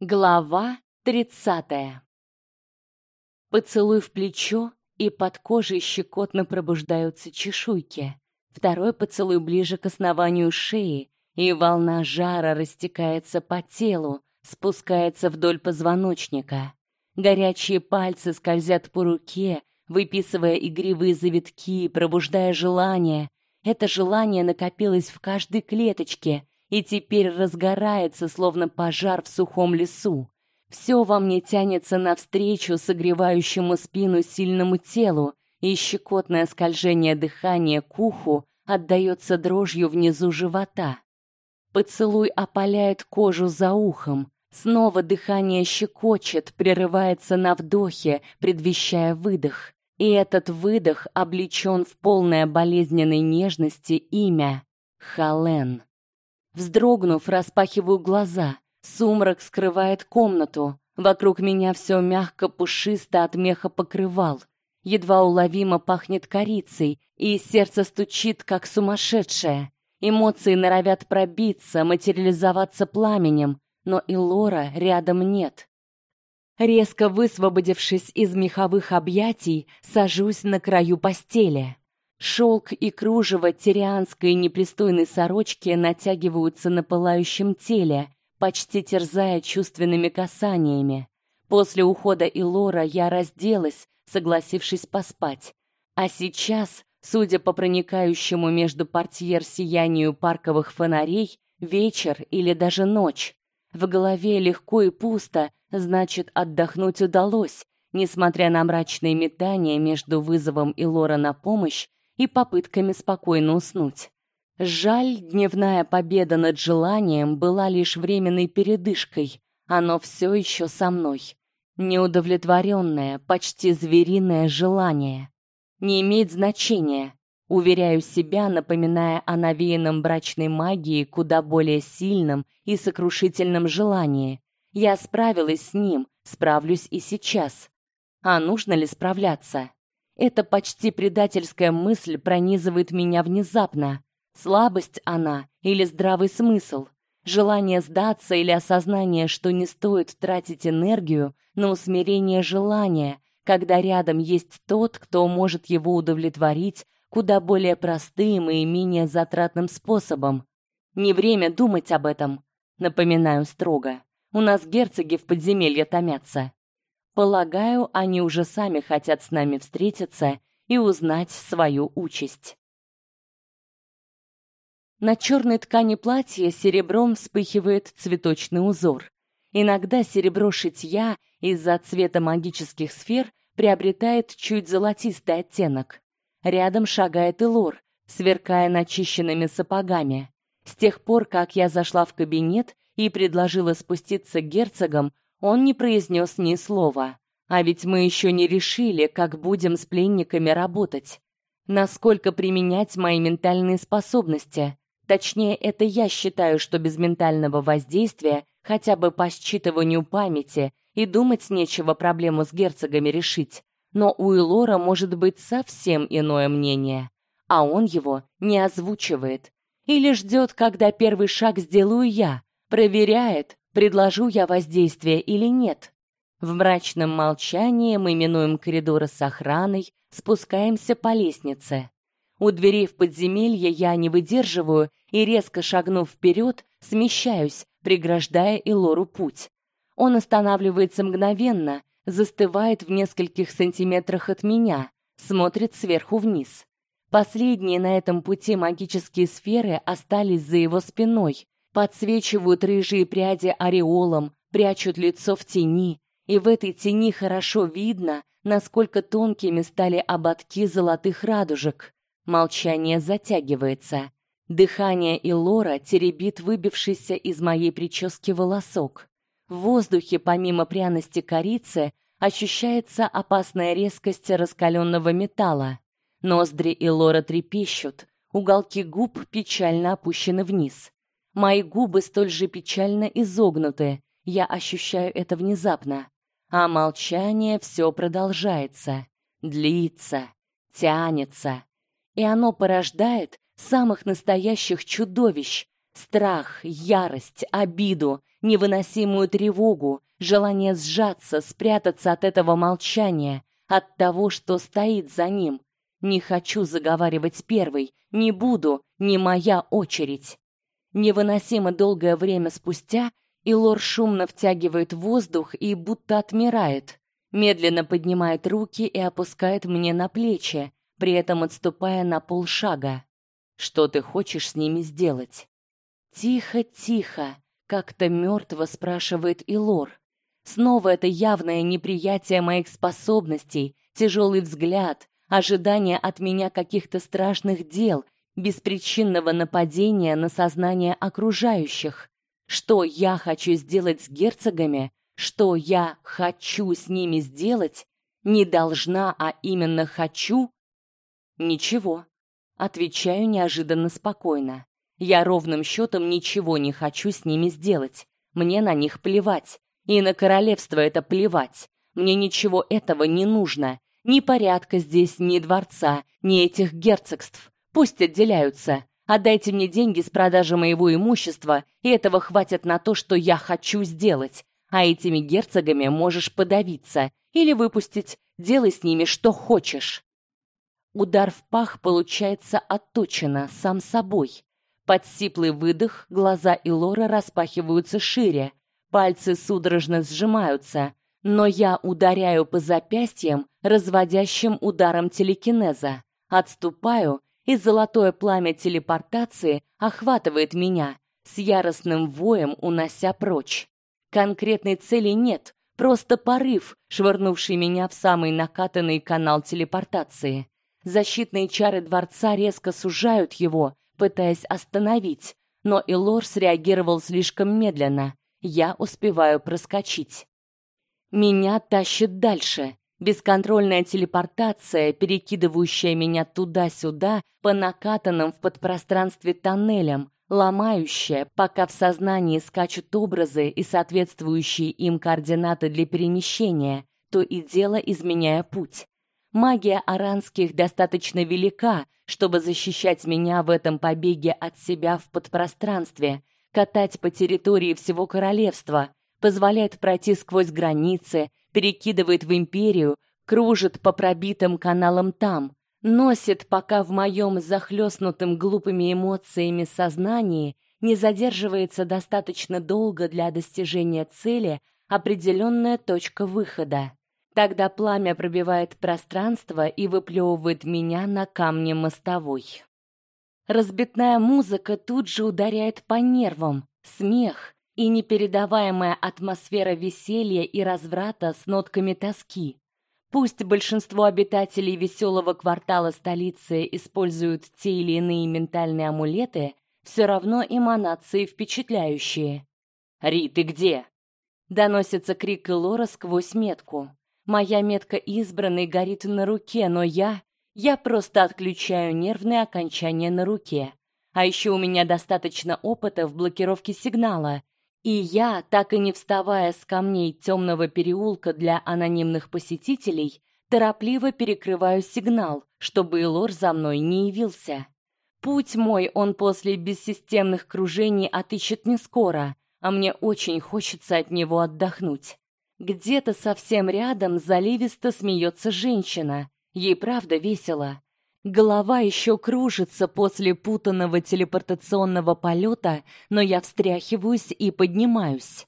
Глава тридцатая. Поцелуй в плечо, и под кожей щекотно пробуждаются чешуйки. Второй поцелуй ближе к основанию шеи, и волна жара растекается по телу, спускается вдоль позвоночника. Горячие пальцы скользят по руке, выписывая игривые завитки, пробуждая желание. Это желание накопилось в каждой клеточке, и теперь разгорается, словно пожар в сухом лесу. Все во мне тянется навстречу согревающему спину сильному телу, и щекотное скольжение дыхания к уху отдаётся дрожью внизу живота. Поцелуй опаляет кожу за ухом. Снова дыхание щекочет, прерывается на вдохе, предвещая выдох. И этот выдох облечен в полное болезненной нежности имя Хален. Вздрогнув, распахиваю глаза. Сумрак скрывает комнату. Вокруг меня все мягко пушисто от меха покрывал. Едва уловимо пахнет корицей, и сердце стучит как сумасшедшее. Эмоции норовят пробиться, материализоваться пламенем, но и Лора рядом нет. Резко высвободившись из меховых объятий, сажусь на краю постели. Шелк и кружево тирианской непристойной сорочки натягиваются на пылающем теле, почти терзая чувственными касаниями. После ухода Илора я разделась, согласившись поспать. А сейчас, судя по проникающему между портьер сиянию парковых фонарей, вечер или даже ночь. В голове легко и пусто, значит, отдохнуть удалось, несмотря на мрачные метания между вызовом Илора на помощь и попытками спокойно уснуть. Жаль, дневная победа над желанием была лишь временной передышкой. Оно все еще со мной. Неудовлетворенное, почти звериное желание. Не имеет значения. Уверяю себя, напоминая о навеянном брачной магии куда более сильном и сокрушительном желании. Я справилась с ним, справлюсь и сейчас. А нужно ли справляться? Эта почти предательская мысль пронизывает меня внезапно. Слабость она или здравый смысл? Желание сдаться или осознание, что не стоит тратить энергию на усмирение желания, когда рядом есть тот, кто может его удовлетворить куда более простым и менее затратным способом. Не время думать об этом, напоминаю строго. У нас герцоги в подземелье томятся. Полагаю, они уже сами хотят с нами встретиться и узнать свою участь. На черной ткани платья серебром вспыхивает цветочный узор. Иногда серебро шитья из-за цвета магических сфер приобретает чуть золотистый оттенок. Рядом шагает Илор, сверкая начищенными сапогами. С тех пор, как я зашла в кабинет и предложила спуститься к герцогам, он не произнес ни слова. А ведь мы еще не решили, как будем с пленниками работать. Насколько применять мои ментальные способности. Точнее, это я считаю, что без ментального воздействия, хотя бы по считыванию памяти, и думать нечего проблему с герцогами решить. Но у Илора может быть совсем иное мнение, а он его не озвучивает. Или ждет, когда первый шаг сделаю я, проверяет, предложу я воздействие или нет. В мрачном молчании мы минуем коридоры с охраной, спускаемся по лестнице. У дверей в подземелье я не выдерживаю и резко шагнув вперед, смещаюсь, преграждая Илору путь. Он останавливается мгновенно, застывает в нескольких сантиметрах от меня, смотрит сверху вниз. Последние на этом пути магические сферы остались за его спиной, подсвечивают рыжие пряди ореолом, прячут лицо в тени, и в этой тени хорошо видно, насколько тонкими стали ободки золотых радужек. Молчание затягивается. Дыхание Илора теребит выбившийся из моей прически волосок. В воздухе, помимо пряности корицы, ощущается опасная резкость раскаленного металла. Ноздри Илора трепещут, уголки губ печально опущены вниз. Мои губы столь же печально изогнуты. Я ощущаю это внезапно. А молчание все продолжается, длится, тянется. И оно порождает самых настоящих чудовищ: страх, ярость, обиду, невыносимую тревогу, желание сжаться, спрятаться от этого молчания, от того, что стоит за ним. Не хочу заговаривать первой, не буду, не моя очередь. Невыносимо долгое время спустя Илор шумно втягивает воздух и будто отмирает, медленно поднимает руки и опускает мне на плечи, при этом отступая на полшага. Что ты хочешь с ними сделать? Тихо, тихо, как-то мертво спрашивает Илор. Снова это явное неприятие моих способностей, тяжелый взгляд, ожидание от меня каких-то страшных дел, беспричинного нападения на сознание окружающих. Что я хочу сделать с герцогами, что я хочу с ними сделать, не должна, а именно хочу? Ничего. Отвечаю неожиданно спокойно. Я ровным счетом ничего не хочу с ними сделать. Мне на них плевать. И на королевство это плевать. Мне ничего этого не нужно. Ни порядка здесь, ни дворца, ни этих герцогств. Пусть отделяются. Отдайте мне деньги с продажи моего имущества, и этого хватит на то, что я хочу сделать. А этими герцогами можешь подавиться или выпустить. Делай с ними что хочешь. Удар в пах получается отточено сам собой. Под сиплый выдох глаза Илора распахиваются шире, пальцы судорожно сжимаются, но я ударяю по запястьям разводящим ударом телекинеза. Отступаю, и золотое пламя телепортации охватывает меня, с яростным воем унося прочь. Конкретной цели нет, просто порыв, швырнувший меня в самый накатанный канал телепортации. Защитные чары дворца резко сужают его, пытаясь остановить, но Илор среагировал слишком медленно. Я успеваю проскочить. Меня тащит дальше. Бесконтрольная телепортация, перекидывающая меня туда-сюда по накатанным в подпространстве тоннелям, ломающая, пока в сознании скачут образы и соответствующие им координаты для перемещения, то и дело изменяя путь. Магия аранских достаточно велика, чтобы защищать меня в этом побеге от себя в подпространстве, катать по территории всего королевства, позволяет пройти сквозь границы, перекидывает в империю, кружит по пробитым каналам там, носит, пока в моем захлестнутым глупыми эмоциями сознании не задерживается достаточно долго для достижения цели определенная точка выхода. Тогда пламя пробивает пространство и выплевывает меня на камни мостовой. Разбитная музыка тут же ударяет по нервам, смех и непередаваемая атмосфера веселья и разврата с нотками тоски. Пусть большинство обитателей веселого квартала столицы используют те или иные ментальные амулеты, все равно эманации впечатляющие. «Ри, ты где?» Доносится крик Элора сквозь метку. Моя метка избранной горит на руке, но я... Я просто отключаю нервные окончания на руке. А еще у меня достаточно опыта в блокировке сигнала, и я, так и не вставая с камней темного переулка для анонимных посетителей, торопливо перекрываю сигнал, чтобы Элор за мной не явился. Путь мой он после бессистемных кружений отыщет не скоро, а мне очень хочется от него отдохнуть. Где-то совсем рядом заливисто смеется женщина. Ей правда весело. Голова еще кружится после путанного телепортационного полета, но я встряхиваюсь и поднимаюсь.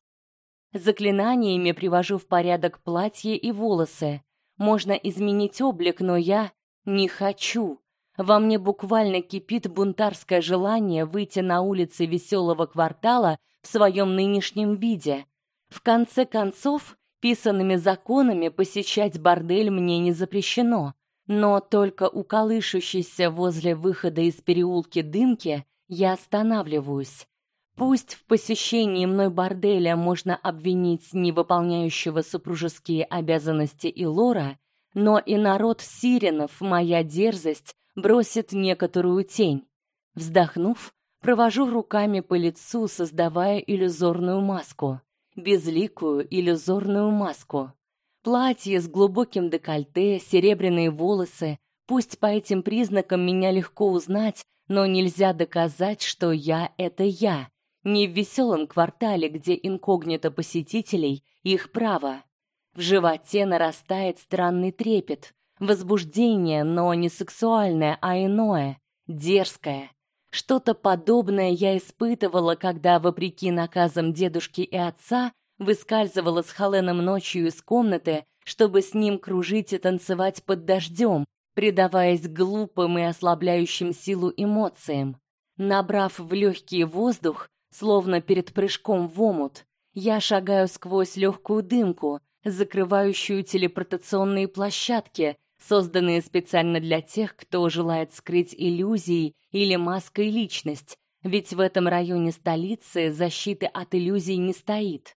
Заклинаниями привожу в порядок платье и волосы. Можно изменить облик, но я не хочу. Во мне буквально кипит бунтарское желание выйти на улицы веселого квартала в своем нынешнем виде. В конце концов, Писанными законами посещать бордель мне не запрещено, но только у колышущейся возле выхода из переулки дымки я останавливаюсь. Пусть в посещении мной борделя можно обвинить невыполняющего супружеские обязанности и Лора, но и народ сиренов моя дерзость бросит некоторую тень. Вздохнув, провожу руками по лицу, создавая иллюзорную маску безликую иллюзорную маску. Платье с глубоким декольте, серебряные волосы. Пусть по этим признакам меня легко узнать, но нельзя доказать, что я это я. Не в веселом квартале, где инкогнито посетителей их право. В животе нарастает странный трепет, возбуждение, но не сексуальное, а иное, дерзкое. Что-то подобное я испытывала, когда, вопреки наказам дедушки и отца, выскальзывала с Халеном ночью из комнаты, чтобы с ним кружить и танцевать под дождем, предаваясь глупым и ослабляющим силу эмоциям. Набрав в легкий воздух, словно перед прыжком в омут, я шагаю сквозь легкую дымку, закрывающую телепортационные площадки, созданные специально для тех, кто желает скрыть иллюзии или маской личность, ведь в этом районе столицы защиты от иллюзий не стоит.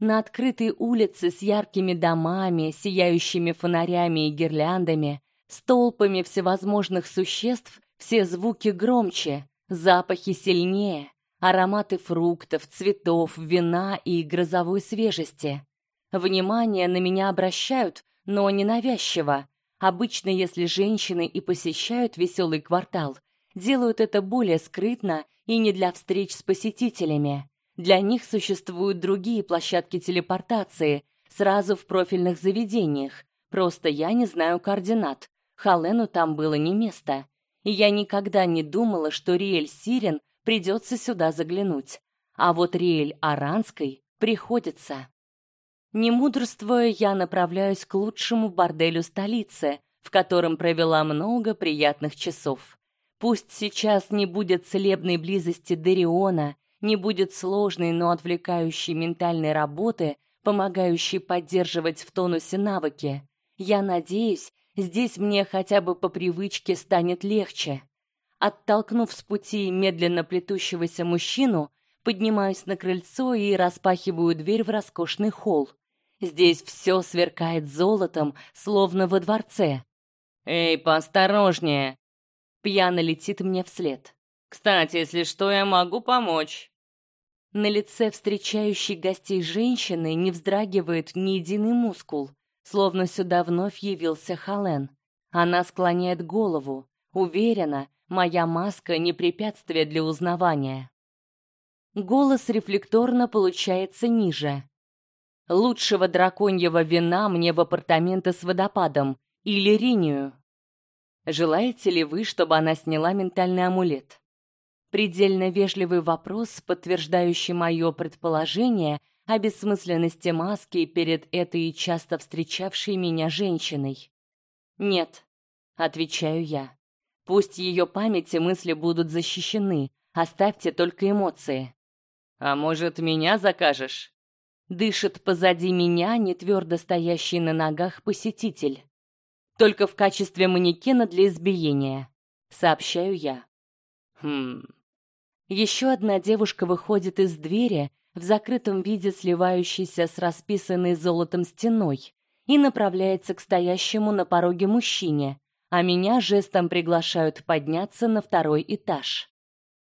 На открытой улице с яркими домами, сияющими фонарями и гирляндами, столпами всевозможных существ, все звуки громче, запахи сильнее, ароматы фруктов, цветов, вина и грозовой свежести. Внимание на меня обращают, но не навязчиво. Обычно, если женщины и посещают веселый квартал, делают это более скрытно и не для встреч с посетителями. Для них существуют другие площадки телепортации, сразу в профильных заведениях. Просто я не знаю координат. Халену там было не место. И я никогда не думала, что Риэль Сирен придется сюда заглянуть. А вот Риэль Аранской приходится. Не мудрствуя, я направляюсь к лучшему борделю столицы, в котором провела много приятных часов. Пусть сейчас не будет целебной близости Дериона, не будет сложной, но отвлекающей ментальной работы, помогающей поддерживать в тонусе навыки. Я надеюсь, здесь мне хотя бы по привычке станет легче. Оттолкнув с пути медленно плетущегося мужчину, поднимаюсь на крыльцо и распахиваю дверь в роскошный холл. Здесь все сверкает золотом, словно во дворце. Эй, поосторожнее. Пьяно летит мне вслед. Кстати, если что, я могу помочь. На лице встречающей гостей женщины не вздрагивает ни единый мускул, словно сюда вновь явился Хален. Она склоняет голову, уверена, моя маска не препятствие для узнавания. Голос рефлекторно получается ниже. Лучшего драконьего вина мне в апартаменты с водопадом или ринию. Желаете ли вы, чтобы она сняла ментальный амулет? Предельно вежливый вопрос, подтверждающий мое предположение о бессмысленности маски перед этой часто встречавшей меня женщиной. Нет, отвечаю я. Пусть ее память и мысли будут защищены, оставьте только эмоции. А может, меня закажешь? Дышит позади меня не твердо стоящий на ногах посетитель. Только в качестве манекена для избиения, сообщаю я. Хм, еще одна девушка выходит из двери в закрытом виде, сливающейся с расписанной золотом стеной, и направляется к стоящему на пороге мужчине, а меня жестом приглашают подняться на второй этаж.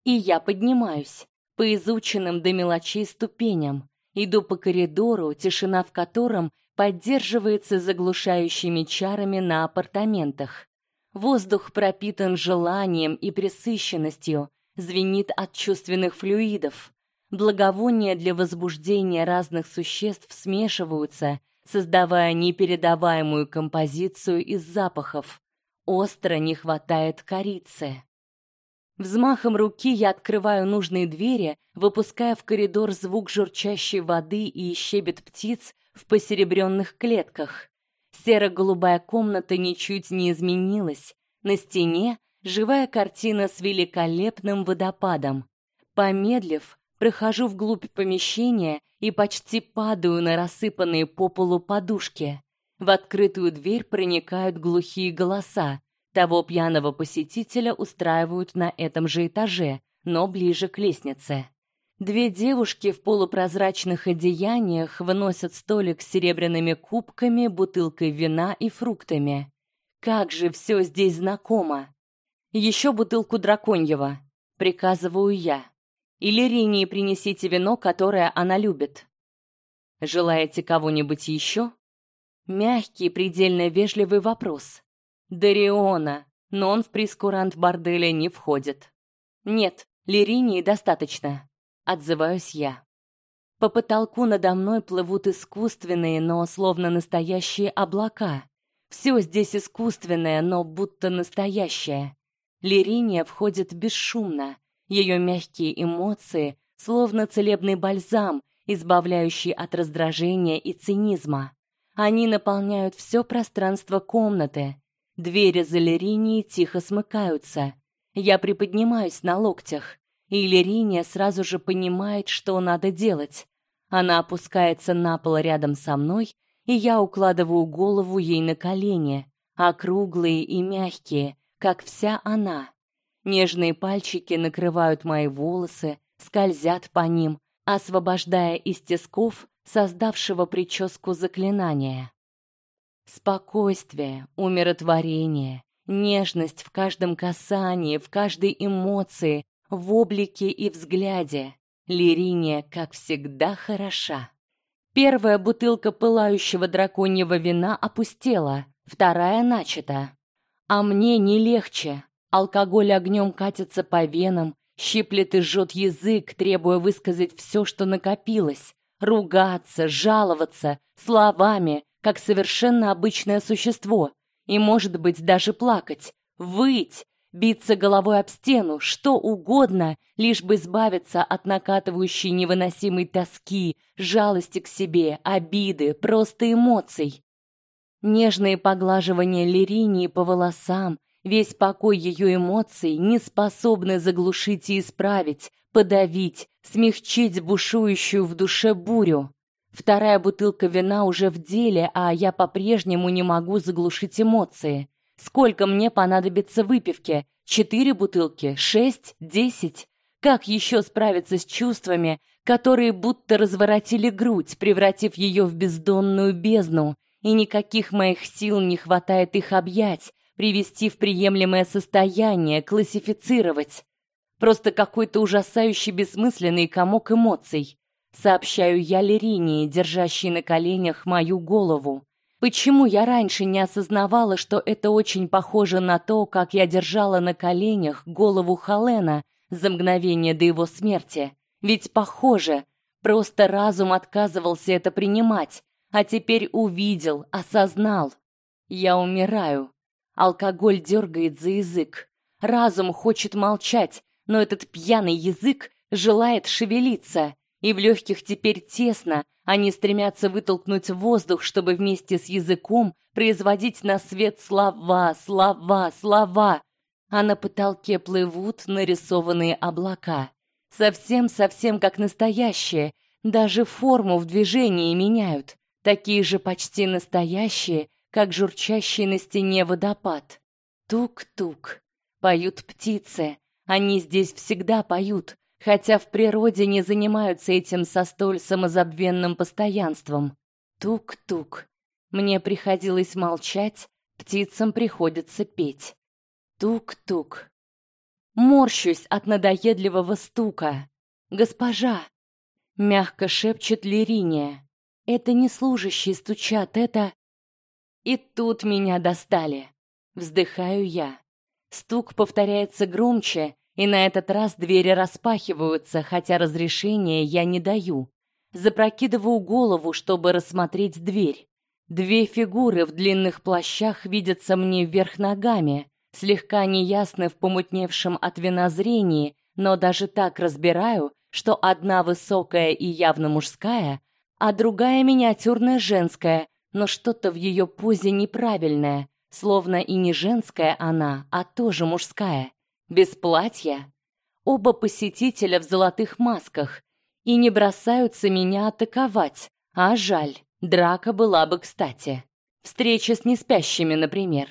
И я поднимаюсь по изученным до мелочей ступеням, иду по коридору, тишина в котором поддерживается заглушающими чарами на апартаментах. Воздух пропитан желанием и пресыщенностью, звенит от чувственных флюидов. Благовония для возбуждения разных существ смешиваются, создавая непередаваемую композицию из запахов. Остро не хватает корицы. Взмахом руки я открываю нужные двери, выпуская в коридор звук журчащей воды и щебет птиц в посеребренных клетках. Серо-голубая комната ничуть не изменилась. На стене живая картина с великолепным водопадом. Помедлив, прохожу вглубь помещения и почти падаю на рассыпанные по полу подушки. В открытую дверь проникают глухие голоса. Того пьяного посетителя устраивают на этом же этаже, но ближе к лестнице. Две девушки в полупрозрачных одеяниях выносят столик с серебряными кубками, бутылкой вина и фруктами. Как же все здесь знакомо. Еще бутылку драконьего, приказываю я. Или Ринии принесите вино, которое она любит. Желаете кого-нибудь еще? Мягкий, предельно вежливый вопрос. Дариона, но он в прескурант борделя не входит. Нет, Лиринии достаточно. отзываюсь я. По потолку надо мной плывут искусственные, но словно настоящие облака. Все здесь искусственное, но будто настоящее. Лириния входит бесшумно. Ее мягкие эмоции словно целебный бальзам, избавляющий от раздражения и цинизма. Они наполняют все пространство комнаты. Двери за Лиринией тихо смыкаются. Я приподнимаюсь на локтях, и Лириния сразу же понимает, что надо делать. Она опускается на пол рядом со мной, и я укладываю голову ей на колени, округлые и мягкие, как вся она. Нежные пальчики накрывают мои волосы, скользят по ним, освобождая из тисков создавшего прическу заклинания. Спокойствие, умиротворение, нежность в каждом касании, в каждой эмоции, в облике и взгляде. Лириния, как всегда, хороша. Первая бутылка пылающего драконьего вина опустела, вторая начата. А мне не легче. Алкоголь огнем катится по венам, щиплет и жжет язык, требуя высказать все, что накопилось, ругаться, жаловаться словами, как совершенно обычное существо, и, может быть, даже плакать, выть, биться головой об стену, что угодно, лишь бы избавиться от накатывающей невыносимой тоски, жалости к себе, обиды, просто эмоций. Нежные поглаживания Лиринии по волосам, весь покой ее эмоций не способны заглушить и исправить, подавить, смягчить бушующую в душе бурю. Вторая бутылка вина уже в деле, а я по-прежнему не могу заглушить эмоции. Сколько мне понадобится выпивки? Четыре бутылки? Шесть? Десять? Как еще справиться с чувствами, которые будто разворотили грудь, превратив ее в бездонную бездну, и никаких моих сил не хватает их объять, привести в приемлемое состояние, классифицировать? Просто какой-то ужасающий бессмысленный комок эмоций. Сообщаю я Леринии, держащей на коленях мою голову. Почему я раньше не осознавала, что это очень похоже на то, как я держала на коленях голову Халена за мгновение до его смерти? Ведь похоже, просто разум отказывался это принимать, а теперь увидел, осознал. Я умираю. Алкоголь дергает за язык. Разум хочет молчать, но этот пьяный язык желает шевелиться и в легких теперь тесно, они стремятся вытолкнуть воздух, чтобы вместе с языком производить на свет слова, слова, слова. А на потолке плывут нарисованные облака. Совсем-совсем как настоящие, даже форму в движении меняют. Такие же почти настоящие, как журчащий на стене водопад. Тук-тук. Поют птицы. Они здесь всегда поют, хотя в природе не занимаются этим со столь самозабвенным постоянством. Тук-тук. Мне приходилось молчать, птицам приходится петь. Тук-тук. Морщусь от надоедливого стука. Госпожа, мягко шепчет Лириния. Это не служащие стучат, это И тут меня достали. Вздыхаю я. Стук повторяется громче, и на этот раз двери распахиваются, хотя разрешения я не даю. Запрокидываю голову, чтобы рассмотреть дверь. Две фигуры в длинных плащах видятся мне вверх ногами, слегка неясны в помутневшем от вина зрении, но даже так разбираю, что одна высокая и явно мужская, а другая миниатюрная женская, но что-то в ее позе неправильное, словно и не женская она, а тоже мужская без платья. Оба посетителя в золотых масках и не бросаются меня атаковать. А жаль, драка была бы кстати. Встреча с неспящими, например.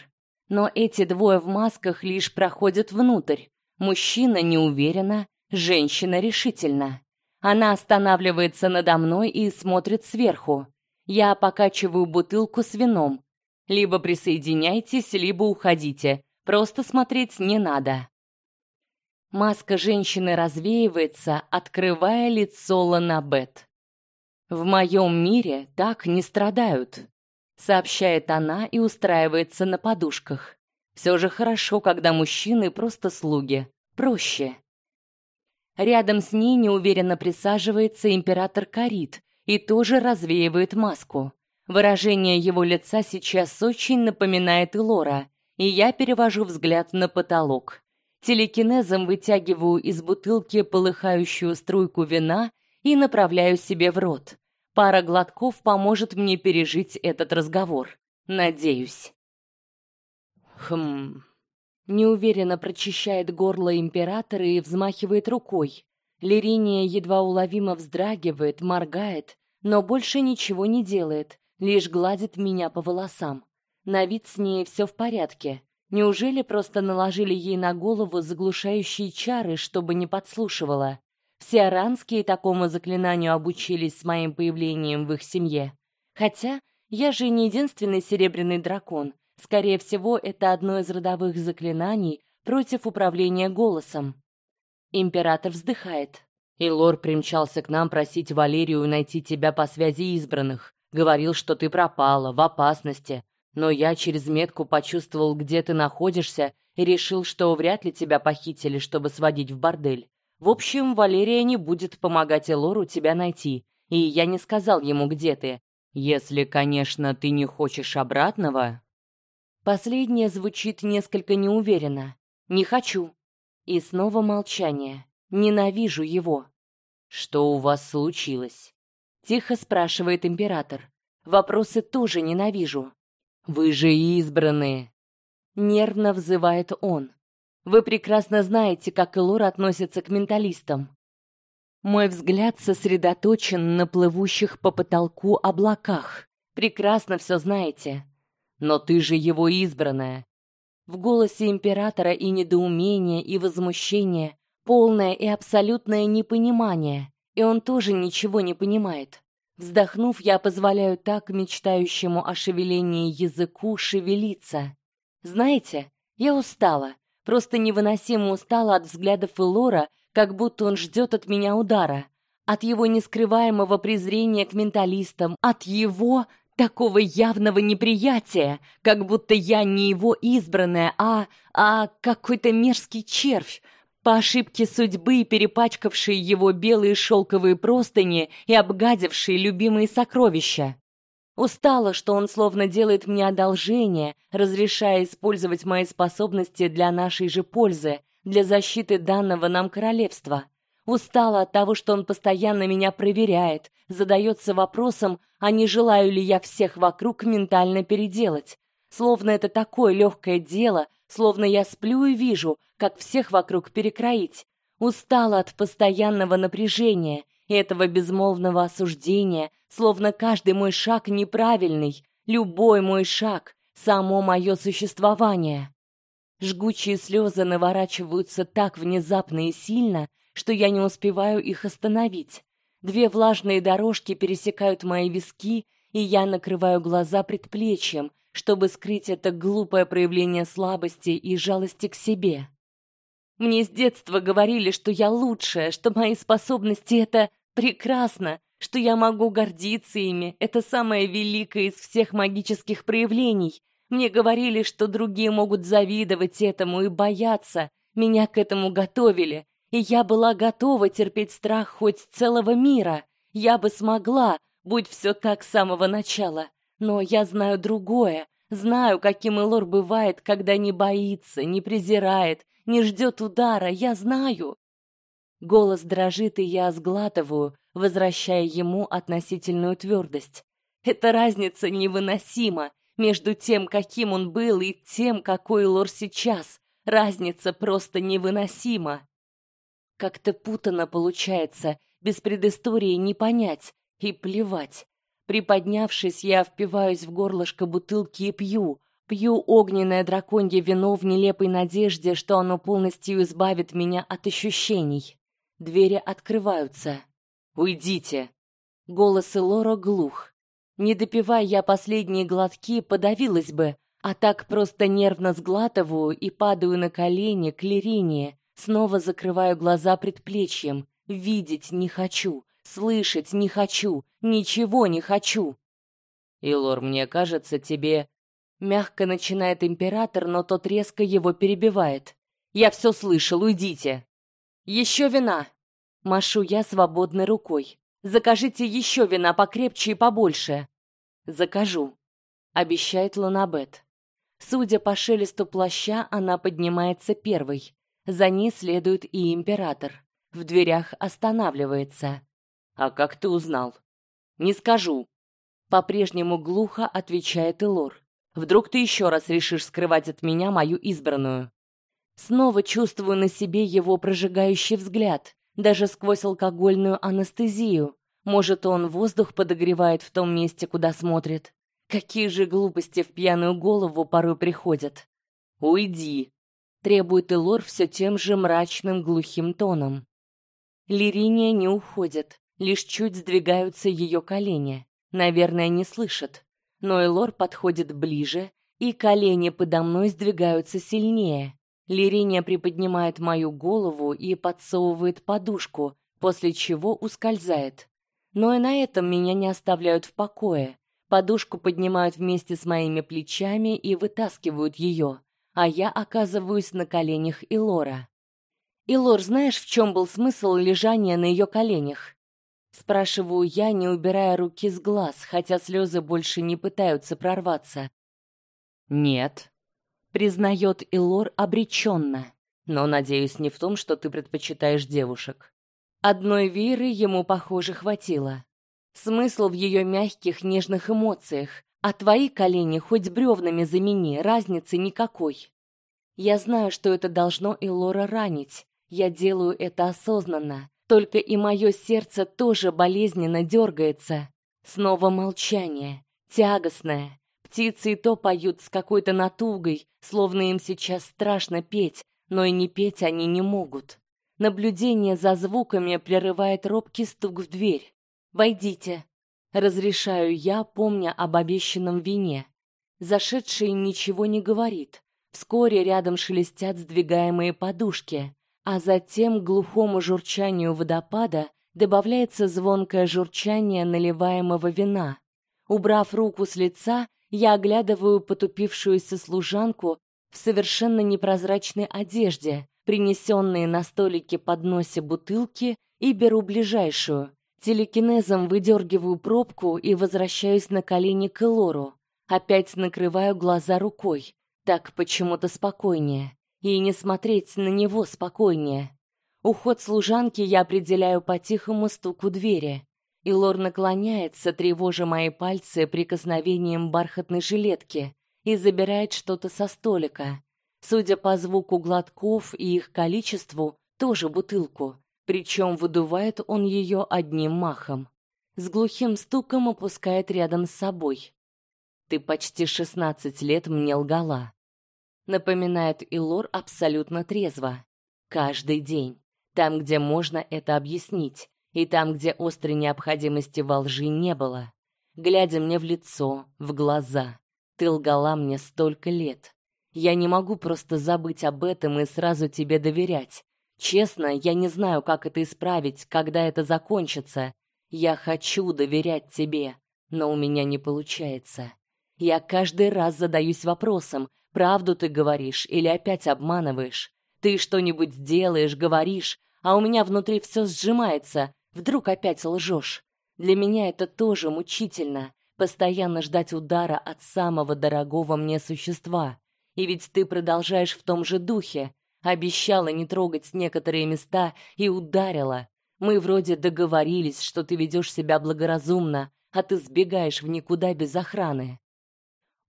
Но эти двое в масках лишь проходят внутрь. Мужчина неуверенно, женщина решительно. Она останавливается надо мной и смотрит сверху. Я покачиваю бутылку с вином. Либо присоединяйтесь, либо уходите. Просто смотреть не надо. Маска женщины развеивается, открывая лицо Ланабет. В моем мире так не страдают, сообщает она и устраивается на подушках. Все же хорошо, когда мужчины просто слуги, проще. Рядом с ней неуверенно присаживается император Карит и тоже развеивает маску. Выражение его лица сейчас очень напоминает Илора, и я перевожу взгляд на потолок. Телекинезом вытягиваю из бутылки полыхающую струйку вина и направляю себе в рот. Пара глотков поможет мне пережить этот разговор. Надеюсь. Хм. Неуверенно прочищает горло императора и взмахивает рукой. Лириния едва уловимо вздрагивает, моргает, но больше ничего не делает, лишь гладит меня по волосам. На вид с ней все в порядке. Неужели просто наложили ей на голову заглушающие чары, чтобы не подслушивала? Все аранские такому заклинанию обучились с моим появлением в их семье. Хотя я же не единственный серебряный дракон. Скорее всего, это одно из родовых заклинаний против управления голосом. Император вздыхает. И Лор примчался к нам просить Валерию найти тебя по связи избранных. Говорил, что ты пропала, в опасности. Но я через метку почувствовал, где ты находишься, и решил, что вряд ли тебя похитили, чтобы сводить в бордель. В общем, Валерия не будет помогать Элору тебя найти, и я не сказал ему, где ты. Если, конечно, ты не хочешь обратного. Последнее звучит несколько неуверенно. Не хочу. И снова молчание. Ненавижу его. Что у вас случилось? Тихо спрашивает император. Вопросы тоже ненавижу. Вы же избранные. Нервно взывает он. Вы прекрасно знаете, как Элора относится к менталистам. Мой взгляд сосредоточен на плывущих по потолку облаках. Прекрасно все знаете. Но ты же его избранная. В голосе императора и недоумение, и возмущение, полное и абсолютное непонимание, и он тоже ничего не понимает. Вздохнув, я позволяю так мечтающему о шевелении языку шевелиться. Знаете, я устала. Просто невыносимо устала от взглядов Элора, как будто он ждет от меня удара, от его нескрываемого презрения к менталистам, от его такого явного неприятия, как будто я не его избранная, а а какой-то мерзкий червь, по ошибке судьбы перепачкавший его белые шелковые простыни и обгадивший любимые сокровища. Устала, что он словно делает мне одолжение, разрешая использовать мои способности для нашей же пользы, для защиты данного нам королевства. Устала от того, что он постоянно меня проверяет, задается вопросом, а не желаю ли я всех вокруг ментально переделать. Словно это такое легкое дело, словно я сплю и вижу, как всех вокруг перекроить. Устала от постоянного напряжения, этого безмолвного осуждения, словно каждый мой шаг неправильный, любой мой шаг само мое существование. Жгучие слезы наворачиваются так внезапно и сильно, что я не успеваю их остановить. Две влажные дорожки пересекают мои виски, и я накрываю глаза предплечьем, чтобы скрыть это глупое проявление слабости и жалости к себе. Мне с детства говорили, что я лучшая, что мои способности это Прекрасно, что я могу гордиться ими. Это самое великое из всех магических проявлений. Мне говорили, что другие могут завидовать этому и бояться. Меня к этому готовили, и я была готова терпеть страх хоть целого мира. Я бы смогла, будь все так с самого начала. Но я знаю другое. Знаю, каким Элор бывает, когда не боится, не презирает, не ждет удара. Я знаю. Голос дрожит, и я сглатываю, возвращая ему относительную твердость. Эта разница невыносима между тем, каким он был, и тем, какой Лор сейчас. Разница просто невыносима. Как-то путано получается, без предыстории не понять и плевать. Приподнявшись, я впиваюсь в горлышко бутылки и пью. Пью огненное драконье вино в нелепой надежде, что оно полностью избавит меня от ощущений. Двери открываются. Уйдите. Голос Лора глух. Не допивая я последние глотки, подавилась бы, а так просто нервно сглатываю и падаю на колени к Лерине, снова закрываю глаза предплечьем. Видеть не хочу, слышать не хочу, ничего не хочу. Илор, мне кажется, тебе мягко начинает император, но тот резко его перебивает. Я все слышал, уйдите. Еще вина. Машу я свободной рукой. Закажите еще вина покрепче и побольше. Закажу, обещает Лунабет. Судя по шелесту плаща, она поднимается первой. За ней следует и император. В дверях останавливается. А как ты узнал? Не скажу. По-прежнему глухо отвечает Илор. Вдруг ты еще раз решишь скрывать от меня мою избранную? Снова чувствую на себе его прожигающий взгляд, даже сквозь алкогольную анестезию. Может, он воздух подогревает в том месте, куда смотрит. Какие же глупости в пьяную голову порой приходят. Уйди, требует Элор все тем же мрачным глухим тоном. Лириния не уходит, лишь чуть сдвигаются ее колени. Наверное, не слышит. Но Элор подходит ближе, и колени подо мной сдвигаются сильнее. Лириния приподнимает мою голову и подсовывает подушку, после чего ускользает. Но и на этом меня не оставляют в покое. Подушку поднимают вместе с моими плечами и вытаскивают ее, а я оказываюсь на коленях Илора. Илор, знаешь, в чем был смысл лежания на ее коленях? спрашиваю я, не убирая руки с глаз, хотя слезы больше не пытаются прорваться. Нет, признает Илор обреченно. Но надеюсь не в том, что ты предпочитаешь девушек. Одной Виры ему, похоже, хватило. Смысл в ее мягких, нежных эмоциях, а твои колени хоть бревнами замени, разницы никакой. Я знаю, что это должно Илора ранить. Я делаю это осознанно. Только и мое сердце тоже болезненно дергается. Снова молчание, тягостное, Птицы и то поют с какой-то натугой, словно им сейчас страшно петь, но и не петь они не могут. Наблюдение за звуками прерывает робкий стук в дверь. Войдите, разрешаю я, помня об обещанном вине. Зашедший ничего не говорит. Вскоре рядом шелестят сдвигаемые подушки, а затем к глухому журчанию водопада добавляется звонкое журчание наливаемого вина. Убрав руку с лица, я оглядываю потупившуюся служанку в совершенно непрозрачной одежде, принесенные на столике подносе бутылки, и беру ближайшую. Телекинезом выдергиваю пробку и возвращаюсь на колени к Элору. Опять накрываю глаза рукой. Так почему-то спокойнее. И не смотреть на него спокойнее. Уход служанки я определяю по тихому стуку двери. И Лор наклоняется, тревожа мои пальцы прикосновением бархатной жилетки, и забирает что-то со столика. Судя по звуку глотков и их количеству, тоже бутылку, причем выдувает он ее одним махом. С глухим стуком опускает рядом с собой. Ты почти шестнадцать лет мне лгала. Напоминает Илор абсолютно трезво. Каждый день, там, где можно это объяснить и там, где острой необходимости во лжи не было. Глядя мне в лицо, в глаза, ты лгала мне столько лет. Я не могу просто забыть об этом и сразу тебе доверять. Честно, я не знаю, как это исправить, когда это закончится. Я хочу доверять тебе, но у меня не получается. Я каждый раз задаюсь вопросом, правду ты говоришь или опять обманываешь. Ты что-нибудь делаешь, говоришь, а у меня внутри все сжимается, Вдруг опять лжешь? Для меня это тоже мучительно, постоянно ждать удара от самого дорогого мне существа. И ведь ты продолжаешь в том же духе. Обещала не трогать некоторые места и ударила. Мы вроде договорились, что ты ведешь себя благоразумно, а ты сбегаешь в никуда без охраны.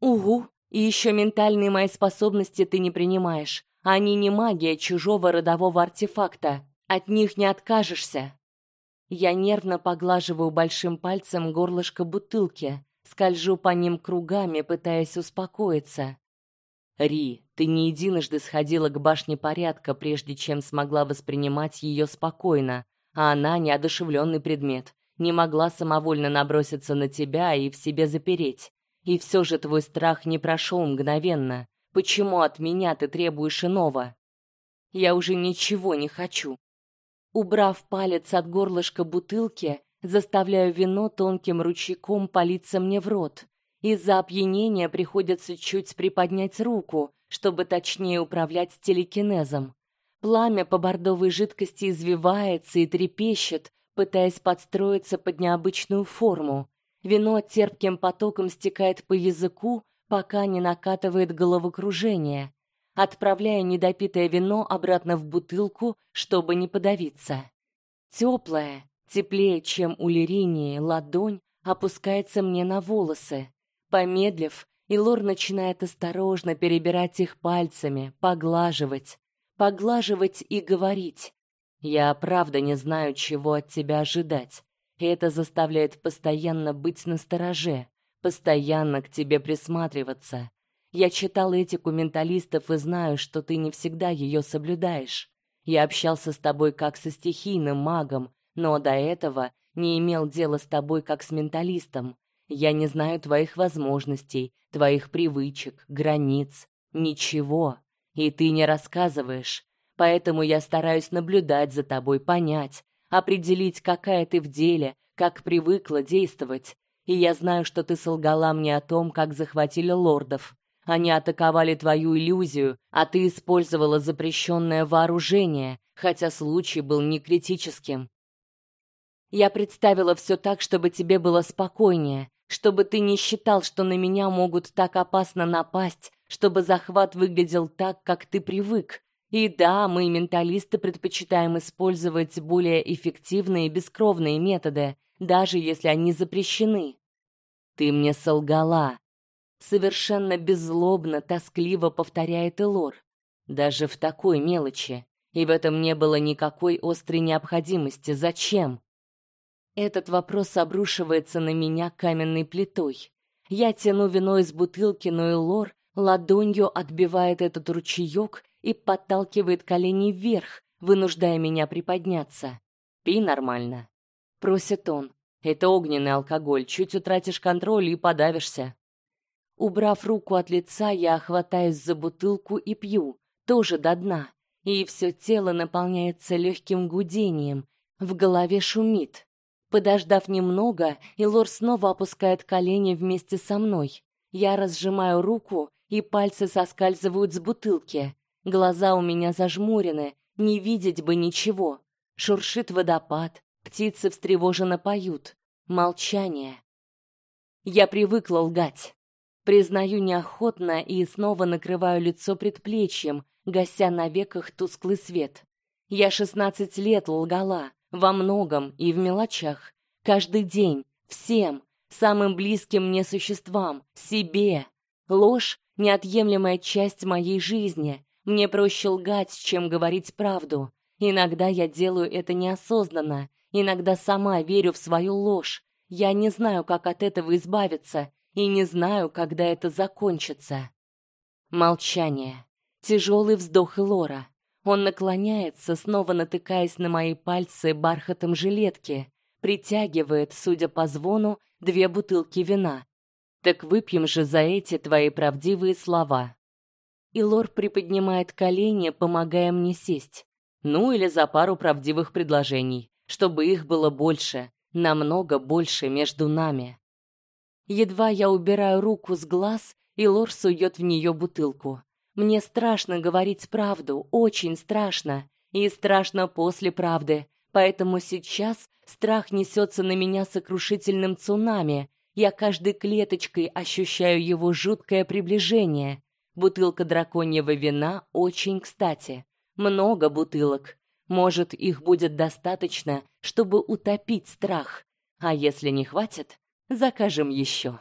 Угу, и еще ментальные мои способности ты не принимаешь. Они не магия чужого родового артефакта. От них не откажешься. Я нервно поглаживаю большим пальцем горлышко бутылки, скольжу по ним кругами, пытаясь успокоиться. Ри, ты не единожды сходила к башне порядка, прежде чем смогла воспринимать ее спокойно, а она неодушевленный предмет, не могла самовольно наброситься на тебя и в себе запереть. И все же твой страх не прошел мгновенно. Почему от меня ты требуешь иного? Я уже ничего не хочу. Убрав палец от горлышка бутылки, заставляю вино тонким ручейком политься мне в рот. Из-за опьянения приходится чуть приподнять руку, чтобы точнее управлять телекинезом. Пламя по бордовой жидкости извивается и трепещет, пытаясь подстроиться под необычную форму. Вино терпким потоком стекает по языку, пока не накатывает головокружение. Отправляю недопитое вино обратно в бутылку, чтобы не подавиться. Теплая, теплее, чем у Лиринии, ладонь опускается мне на волосы. Помедлив, Илор начинает осторожно перебирать их пальцами, поглаживать, поглаживать и говорить: "Я правда не знаю, чего от тебя ожидать. И это заставляет постоянно быть настороже, постоянно к тебе присматриваться. Я читал этику менталистов и знаю, что ты не всегда ее соблюдаешь. Я общался с тобой как со стихийным магом, но до этого не имел дела с тобой как с менталистом. Я не знаю твоих возможностей, твоих привычек, границ, ничего. И ты не рассказываешь. Поэтому я стараюсь наблюдать за тобой, понять, определить, какая ты в деле, как привыкла действовать. И я знаю, что ты солгала мне о том, как захватили лордов. Они атаковали твою иллюзию, а ты использовала запрещенное вооружение, хотя случай был не критическим. Я представила все так, чтобы тебе было спокойнее, чтобы ты не считал, что на меня могут так опасно напасть, чтобы захват выглядел так, как ты привык. И да, мы, менталисты, предпочитаем использовать более эффективные бескровные методы, даже если они запрещены. Ты мне солгала. Совершенно беззлобно, тоскливо повторяет Элор. Даже в такой мелочи. И в этом не было никакой острой необходимости. Зачем? Этот вопрос обрушивается на меня каменной плитой. Я тяну вино из бутылки, но и Лор ладонью отбивает этот ручеек и подталкивает колени вверх, вынуждая меня приподняться. «Пей нормально», — просит он. «Это огненный алкоголь, чуть утратишь контроль и подавишься». Убрав руку от лица, я хватаюсь за бутылку и пью, тоже до дна, и все тело наполняется легким гудением, в голове шумит. Подождав немного, Илор снова опускает колени вместе со мной. Я разжимаю руку, и пальцы соскальзывают с бутылки. Глаза у меня зажмурены, не видеть бы ничего. Шуршит водопад, птицы встревоженно поют. Молчание. Я привыкла лгать. Признаю неохотно и снова накрываю лицо предплечьем, гася на веках тусклый свет. Я шестнадцать лет лгала, во многом и в мелочах. Каждый день, всем, самым близким мне существам, себе. Ложь — неотъемлемая часть моей жизни. Мне проще лгать, чем говорить правду. Иногда я делаю это неосознанно, иногда сама верю в свою ложь. Я не знаю, как от этого избавиться, и не знаю, когда это закончится. Молчание. Тяжелый вздох Лора. Он наклоняется, снова натыкаясь на мои пальцы бархатом жилетки, притягивает, судя по звону, две бутылки вина. Так выпьем же за эти твои правдивые слова. И Лор приподнимает колени, помогая мне сесть. Ну или за пару правдивых предложений, чтобы их было больше, намного больше между нами. Едва я убираю руку с глаз, и Лор сует в нее бутылку. Мне страшно говорить правду, очень страшно, и страшно после правды. Поэтому сейчас страх несется на меня сокрушительным цунами. Я каждой клеточкой ощущаю его жуткое приближение. Бутылка драконьего вина очень кстати. Много бутылок. Может, их будет достаточно, чтобы утопить страх. А если не хватит, закажем еще.